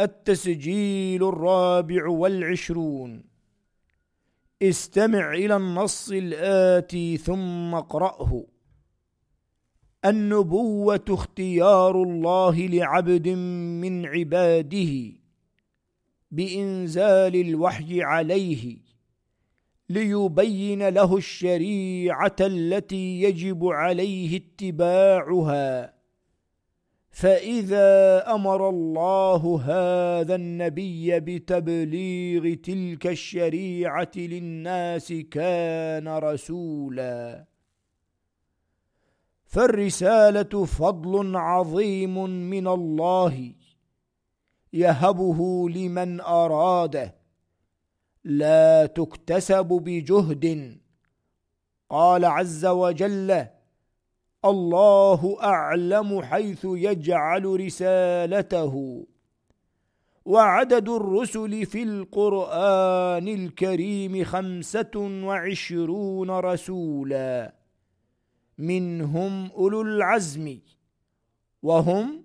التسجيل الرابع والعشرون. استمع إلى النص الآتي ثم اقرأه. النبوة اختيار الله لعبد من عباده بإنزال الوحي عليه ليبين له الشريعة التي يجب عليه اتباعها. فإذا أمر الله هذا النبي بتبليغ تلك الشريعة للناس كان رسولا فالرسالة فضل عظيم من الله يهبه لمن أراده لا تكتسب بجهد قال عز وجل الله أعلم حيث يجعل رسالته. وعدد الرسل في القرآن الكريم خمسة وعشرون رسولا. منهم أولو العزم وهم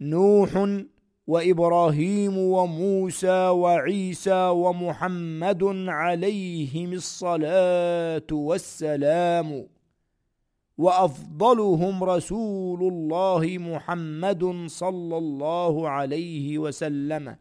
نوح وإبراهيم وموسى وعيسى ومحمد عليهم الصلاة والسلام. وأفضلهم رسول الله محمد صلى الله عليه وسلم.